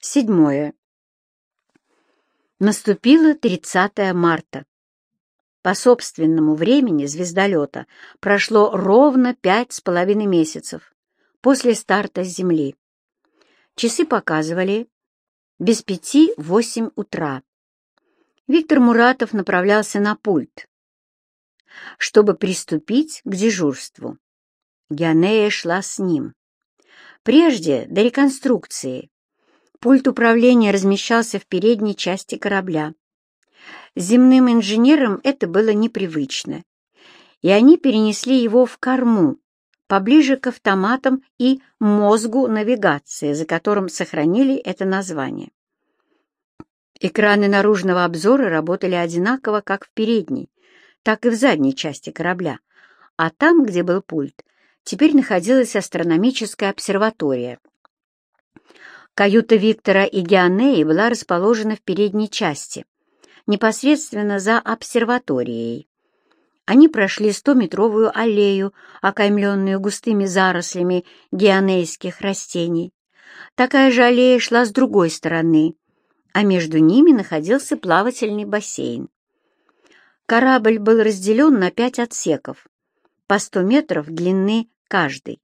Седьмое. Наступило 30 марта. По собственному времени звездолета прошло ровно пять с половиной месяцев после старта с Земли. Часы показывали без пяти восемь утра. Виктор Муратов направлялся на пульт, чтобы приступить к дежурству. Геонея шла с ним. Прежде, до реконструкции, пульт управления размещался в передней части корабля. Земным инженерам это было непривычно, и они перенесли его в корму, поближе к автоматам и мозгу навигации, за которым сохранили это название. Экраны наружного обзора работали одинаково как в передней, так и в задней части корабля, а там, где был пульт, теперь находилась астрономическая обсерватория. Каюта Виктора и Геонеи была расположена в передней части, непосредственно за обсерваторией. Они прошли стометровую аллею, окаймленную густыми зарослями геонейских растений. Такая же аллея шла с другой стороны, а между ними находился плавательный бассейн. Корабль был разделен на пять отсеков, по сто метров длины каждый.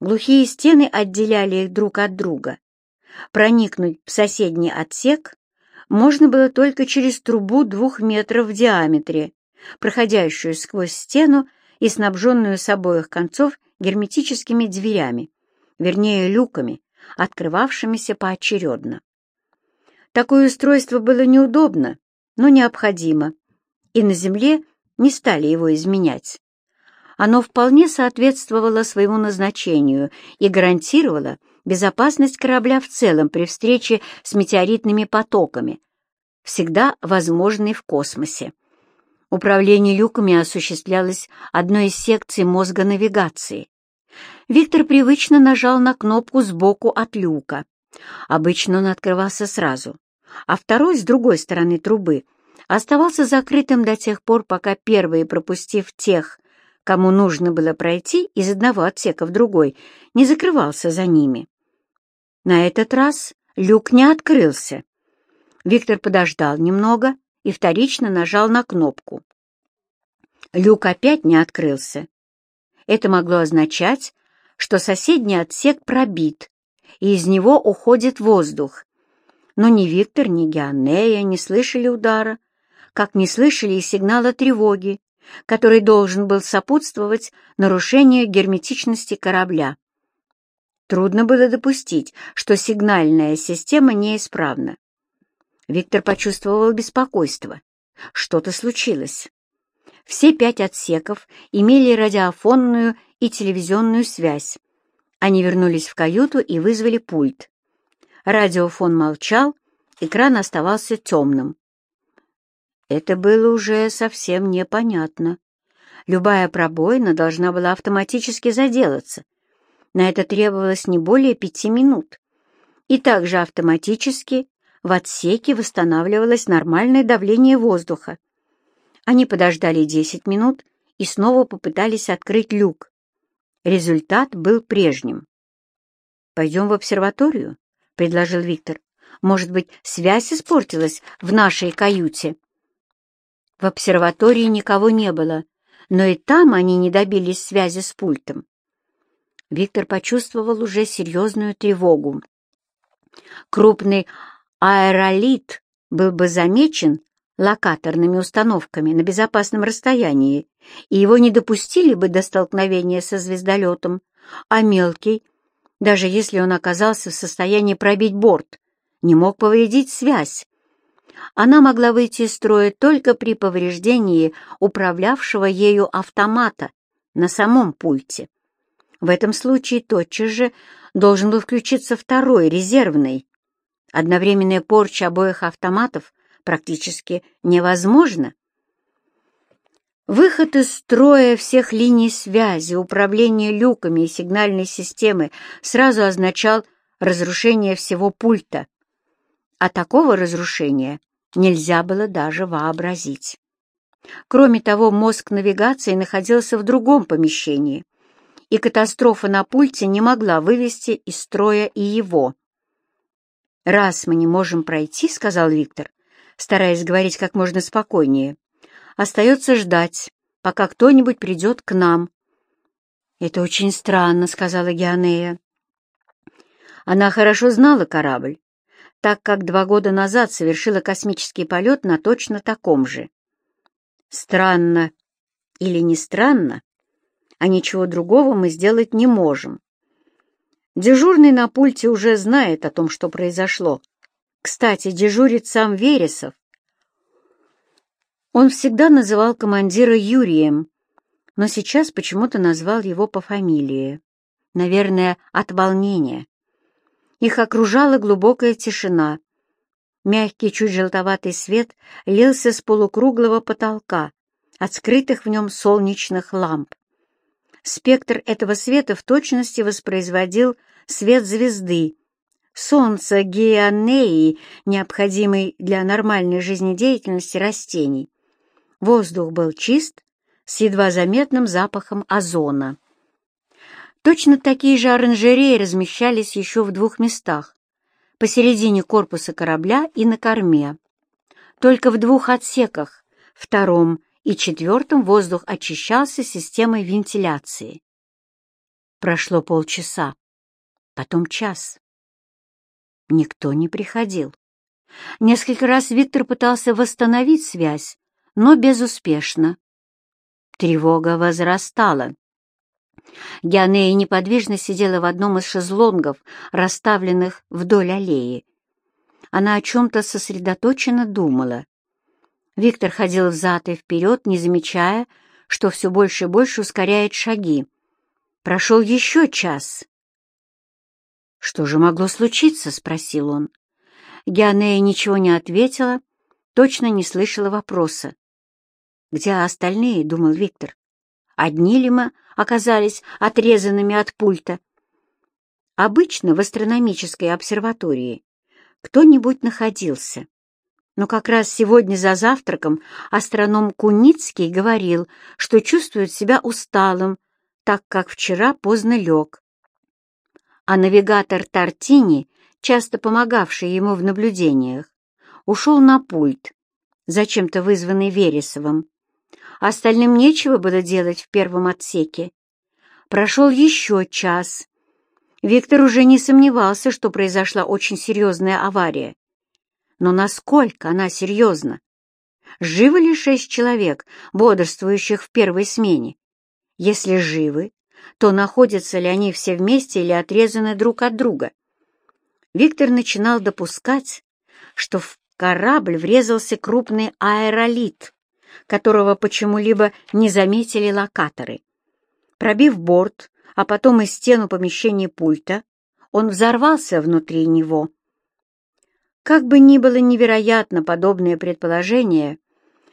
Глухие стены отделяли их друг от друга. Проникнуть в соседний отсек можно было только через трубу двух метров в диаметре, проходящую сквозь стену и снабженную с обоих концов герметическими дверями, вернее люками, открывавшимися поочередно. Такое устройство было неудобно, но необходимо, и на Земле не стали его изменять оно вполне соответствовало своему назначению и гарантировало безопасность корабля в целом при встрече с метеоритными потоками, всегда возможной в космосе. Управление люками осуществлялось одной из секций мозга навигации. Виктор привычно нажал на кнопку сбоку от люка. Обычно он открывался сразу, а второй с другой стороны трубы оставался закрытым до тех пор, пока первый, пропустив тех, кому нужно было пройти из одного отсека в другой, не закрывался за ними. На этот раз люк не открылся. Виктор подождал немного и вторично нажал на кнопку. Люк опять не открылся. Это могло означать, что соседний отсек пробит, и из него уходит воздух. Но ни Виктор, ни Геонея не слышали удара, как не слышали и сигнала тревоги, который должен был сопутствовать нарушению герметичности корабля. Трудно было допустить, что сигнальная система неисправна. Виктор почувствовал беспокойство. Что-то случилось. Все пять отсеков имели радиофонную и телевизионную связь. Они вернулись в каюту и вызвали пульт. Радиофон молчал, экран оставался темным. Это было уже совсем непонятно. Любая пробоина должна была автоматически заделаться. На это требовалось не более пяти минут. И также автоматически в отсеке восстанавливалось нормальное давление воздуха. Они подождали десять минут и снова попытались открыть люк. Результат был прежним. «Пойдем в обсерваторию?» — предложил Виктор. «Может быть, связь испортилась в нашей каюте?» В обсерватории никого не было, но и там они не добились связи с пультом. Виктор почувствовал уже серьезную тревогу. Крупный аэролит был бы замечен локаторными установками на безопасном расстоянии, и его не допустили бы до столкновения со звездолетом, а мелкий, даже если он оказался в состоянии пробить борт, не мог повредить связь, она могла выйти из строя только при повреждении управлявшего ею автомата на самом пульте. В этом случае тотчас же должен был включиться второй, резервный. Одновременная порча обоих автоматов практически невозможна. Выход из строя всех линий связи, управление люками и сигнальной системы сразу означал разрушение всего пульта. А такого разрушения нельзя было даже вообразить. Кроме того, мозг навигации находился в другом помещении, и катастрофа на пульте не могла вывести из строя и его. «Раз мы не можем пройти, — сказал Виктор, стараясь говорить как можно спокойнее, — остается ждать, пока кто-нибудь придет к нам». «Это очень странно», — сказала Геонея. Она хорошо знала корабль, так как два года назад совершила космический полет на точно таком же. Странно или не странно, а ничего другого мы сделать не можем. Дежурный на пульте уже знает о том, что произошло. Кстати, дежурит сам Вересов. Он всегда называл командира Юрием, но сейчас почему-то назвал его по фамилии. Наверное, от волнения. Их окружала глубокая тишина. Мягкий, чуть желтоватый свет лился с полукруглого потолка, от скрытых в нем солнечных ламп. Спектр этого света в точности воспроизводил свет звезды, солнца Геонеи, необходимый для нормальной жизнедеятельности растений. Воздух был чист, с едва заметным запахом озона. Точно такие же оранжереи размещались еще в двух местах, посередине корпуса корабля и на корме. Только в двух отсеках, втором и четвертом, воздух очищался системой вентиляции. Прошло полчаса, потом час. Никто не приходил. Несколько раз Виктор пытался восстановить связь, но безуспешно. Тревога возрастала. Геонея неподвижно сидела в одном из шезлонгов, расставленных вдоль аллеи. Она о чем-то сосредоточенно думала. Виктор ходил взад и вперед, не замечая, что все больше и больше ускоряет шаги. Прошел еще час. «Что же могло случиться?» — спросил он. Геонея ничего не ответила, точно не слышала вопроса. «Где остальные?» — думал Виктор. Одни ли мы оказались отрезанными от пульта? Обычно в астрономической обсерватории кто-нибудь находился. Но как раз сегодня за завтраком астроном Куницкий говорил, что чувствует себя усталым, так как вчера поздно лег. А навигатор Тартини, часто помогавший ему в наблюдениях, ушел на пульт, зачем-то вызванный Вересовым. Остальным нечего было делать в первом отсеке. Прошел еще час. Виктор уже не сомневался, что произошла очень серьезная авария. Но насколько она серьезна? Живы ли шесть человек, бодрствующих в первой смене? Если живы, то находятся ли они все вместе или отрезаны друг от друга? Виктор начинал допускать, что в корабль врезался крупный аэролит, которого почему-либо не заметили локаторы. Пробив борт, а потом и стену помещения пульта, он взорвался внутри него. Как бы ни было невероятно подобное предположение,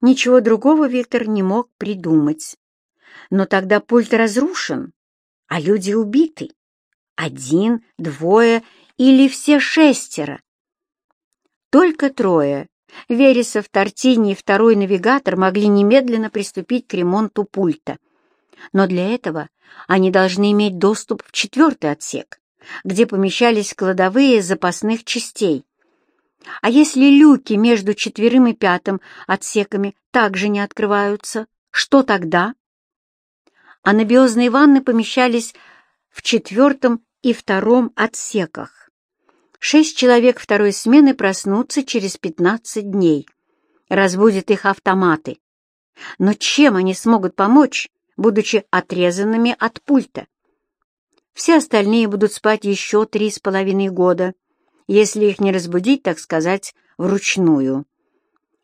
ничего другого Виктор не мог придумать. Но тогда пульт разрушен, а люди убиты. Один, двое или все шестеро. Только трое Вересов, Тортини и второй навигатор могли немедленно приступить к ремонту пульта. Но для этого они должны иметь доступ в четвертый отсек, где помещались кладовые запасных частей. А если люки между четверым и пятым отсеками также не открываются, что тогда? Анабиозные ванны помещались в четвертом и втором отсеках. Шесть человек второй смены проснутся через пятнадцать дней. Разбудят их автоматы. Но чем они смогут помочь, будучи отрезанными от пульта? Все остальные будут спать еще три с половиной года, если их не разбудить, так сказать, вручную.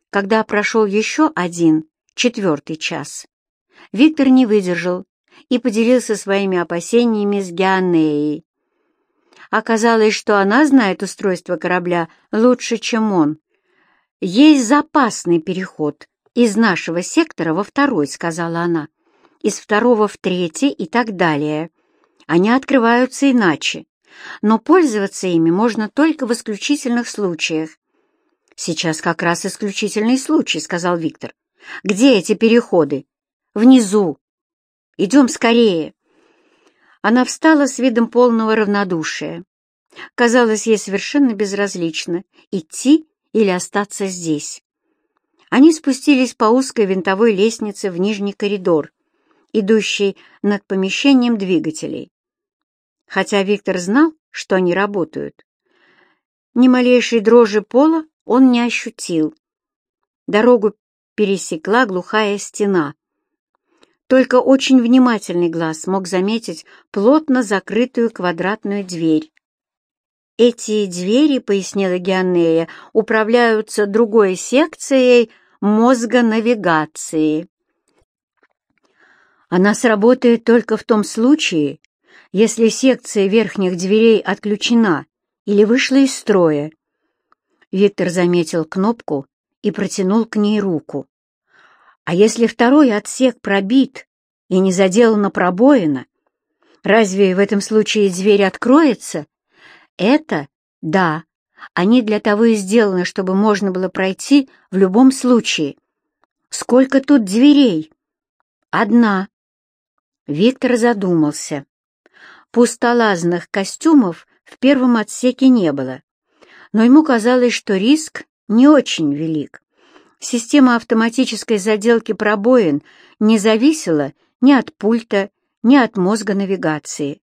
Когда прошел еще один, четвертый час, Виктор не выдержал и поделился своими опасениями с Геонеей. Оказалось, что она знает устройство корабля лучше, чем он. «Есть запасный переход из нашего сектора во второй», — сказала она, «из второго в третий и так далее. Они открываются иначе, но пользоваться ими можно только в исключительных случаях». «Сейчас как раз исключительный случай», — сказал Виктор. «Где эти переходы?» «Внизу. Идем скорее». Она встала с видом полного равнодушия. Казалось, ей совершенно безразлично, идти или остаться здесь. Они спустились по узкой винтовой лестнице в нижний коридор, идущий над помещением двигателей. Хотя Виктор знал, что они работают, ни малейшей дрожи пола он не ощутил. Дорогу пересекла глухая стена. Только очень внимательный глаз мог заметить плотно закрытую квадратную дверь. Эти двери, пояснила Геонея, управляются другой секцией мозга навигации. Она сработает только в том случае, если секция верхних дверей отключена или вышла из строя. Виктор заметил кнопку и протянул к ней руку. А если второй отсек пробит и не заделана пробоина, разве в этом случае дверь откроется? Это — да, они для того и сделаны, чтобы можно было пройти в любом случае. Сколько тут дверей? Одна. Виктор задумался. Пустолазных костюмов в первом отсеке не было, но ему казалось, что риск не очень велик. Система автоматической заделки пробоин не зависела ни от пульта, ни от мозга навигации.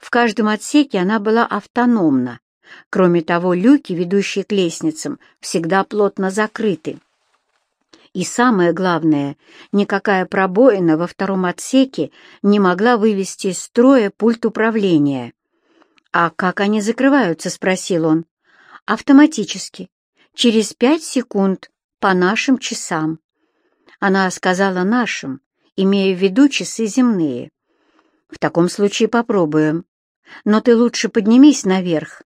В каждом отсеке она была автономна. Кроме того, люки, ведущие к лестницам, всегда плотно закрыты. И самое главное, никакая пробоина во втором отсеке не могла вывести из строя пульт управления. «А как они закрываются?» — спросил он. «Автоматически. Через пять секунд по нашим часам». Она сказала «нашим», имея в виду часы земные. «В таком случае попробуем. Но ты лучше поднимись наверх,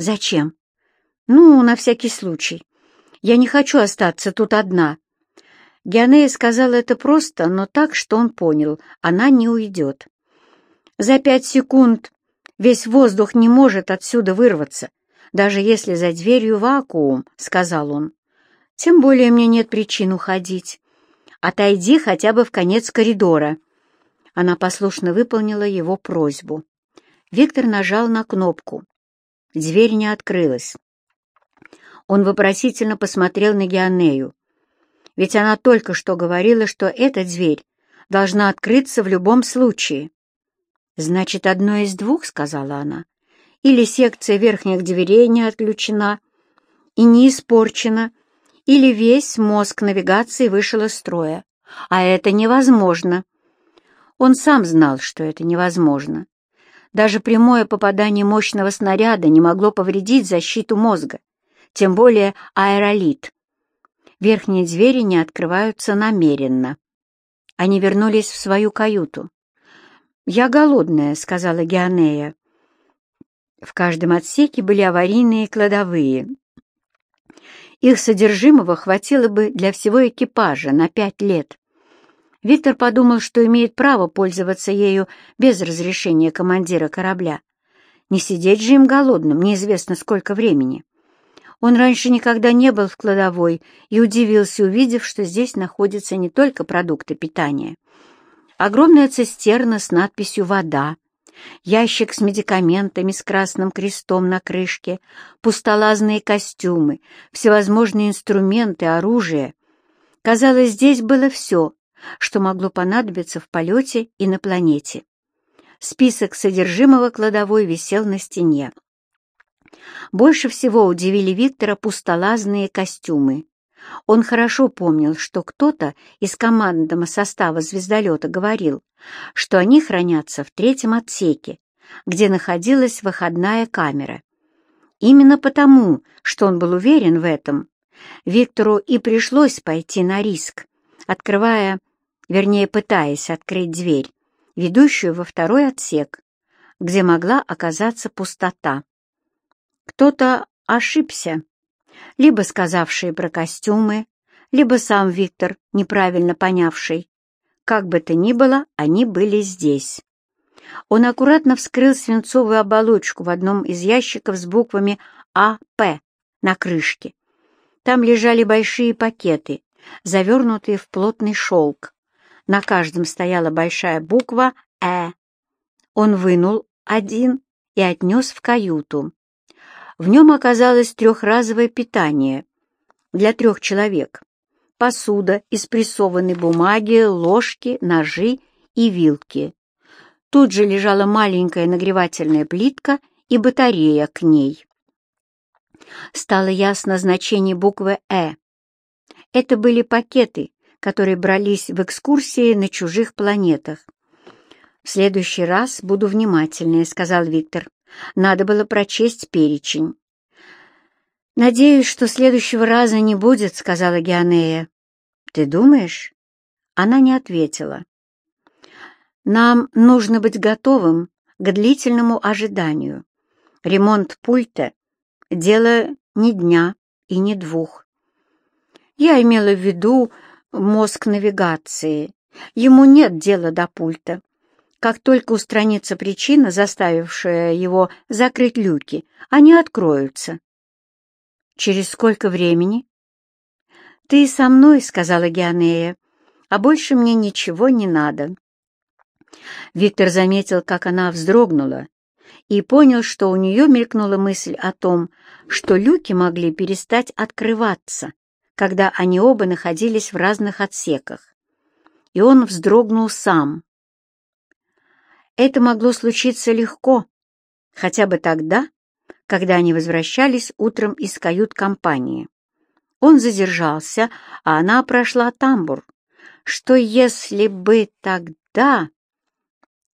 «Зачем?» «Ну, на всякий случай. Я не хочу остаться тут одна». Геонея сказала это просто, но так, что он понял, она не уйдет. За пять секунд весь воздух не может отсюда вырваться, даже если за дверью вакуум, — сказал он. Тем более мне нет причин уходить. Отойди хотя бы в конец коридора. Она послушно выполнила его просьбу. Виктор нажал на кнопку. Дверь не открылась. Он вопросительно посмотрел на Геонею. Ведь она только что говорила, что эта дверь должна открыться в любом случае. «Значит, одно из двух», — сказала она. «Или секция верхних дверей не отключена и не испорчена, или весь мозг навигации вышел из строя. А это невозможно». Он сам знал, что это невозможно. Даже прямое попадание мощного снаряда не могло повредить защиту мозга, тем более аэролит. Верхние двери не открываются намеренно. Они вернулись в свою каюту. «Я голодная», — сказала Геонея. В каждом отсеке были аварийные кладовые. Их содержимого хватило бы для всего экипажа на пять лет. Виктор подумал, что имеет право пользоваться ею без разрешения командира корабля. Не сидеть же им голодным, неизвестно сколько времени. Он раньше никогда не был в кладовой и удивился, увидев, что здесь находятся не только продукты питания. Огромная цистерна с надписью «Вода», ящик с медикаментами с красным крестом на крышке, пустолазные костюмы, всевозможные инструменты, оружие. Казалось, здесь было все, что могло понадобиться в полете и на планете. Список содержимого кладовой висел на стене. Больше всего удивили Виктора пустолазные костюмы. Он хорошо помнил, что кто-то из командного состава звездолета говорил, что они хранятся в третьем отсеке, где находилась выходная камера. Именно потому, что он был уверен в этом, Виктору и пришлось пойти на риск, открывая вернее, пытаясь открыть дверь, ведущую во второй отсек, где могла оказаться пустота. Кто-то ошибся, либо сказавший про костюмы, либо сам Виктор, неправильно понявший. Как бы то ни было, они были здесь. Он аккуратно вскрыл свинцовую оболочку в одном из ящиков с буквами «АП» на крышке. Там лежали большие пакеты, завернутые в плотный шелк. На каждом стояла большая буква «Э». Он вынул один и отнес в каюту. В нем оказалось трехразовое питание для трех человек. Посуда из прессованной бумаги, ложки, ножи и вилки. Тут же лежала маленькая нагревательная плитка и батарея к ней. Стало ясно значение буквы «Э». Это были пакеты, которые брались в экскурсии на чужих планетах. «В следующий раз буду внимательнее», — сказал Виктор. «Надо было прочесть перечень». «Надеюсь, что следующего раза не будет», — сказала Геонея. «Ты думаешь?» Она не ответила. «Нам нужно быть готовым к длительному ожиданию. Ремонт пульта — дело не дня и не двух. Я имела в виду мозг навигации. Ему нет дела до пульта. Как только устранится причина, заставившая его закрыть люки, они откроются. «Через сколько времени?» «Ты со мной», — сказала Геонея, — «а больше мне ничего не надо». Виктор заметил, как она вздрогнула, и понял, что у нее мелькнула мысль о том, что люки могли перестать открываться, когда они оба находились в разных отсеках. И он вздрогнул сам. Это могло случиться легко, хотя бы тогда, когда они возвращались утром из кают-компании. Он задержался, а она прошла тамбур. Что если бы тогда...